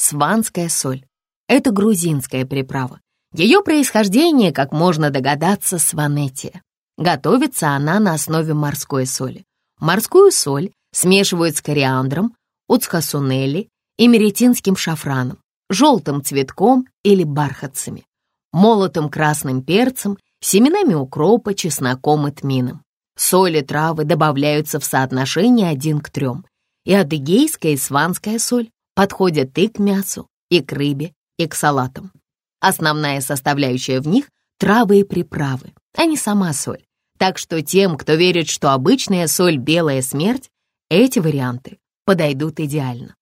сванская соль. Это грузинская приправа. Ее происхождение, как можно догадаться, сванетия. Готовится она на основе морской соли. Морскую соль смешивают с кориандром, уцхасунели и меретинским шафраном, желтым цветком или бархатцами, молотым красным перцем, семенами укропа, чесноком и тмином. Соль и травы добавляются в соотношении один к трем, и адыгейская и сванская соль подходят и к мясу, и к рыбе, и к салатам. Основная составляющая в них — травы и приправы, а не сама соль. Так что тем, кто верит, что обычная соль — белая смерть, эти варианты подойдут идеально.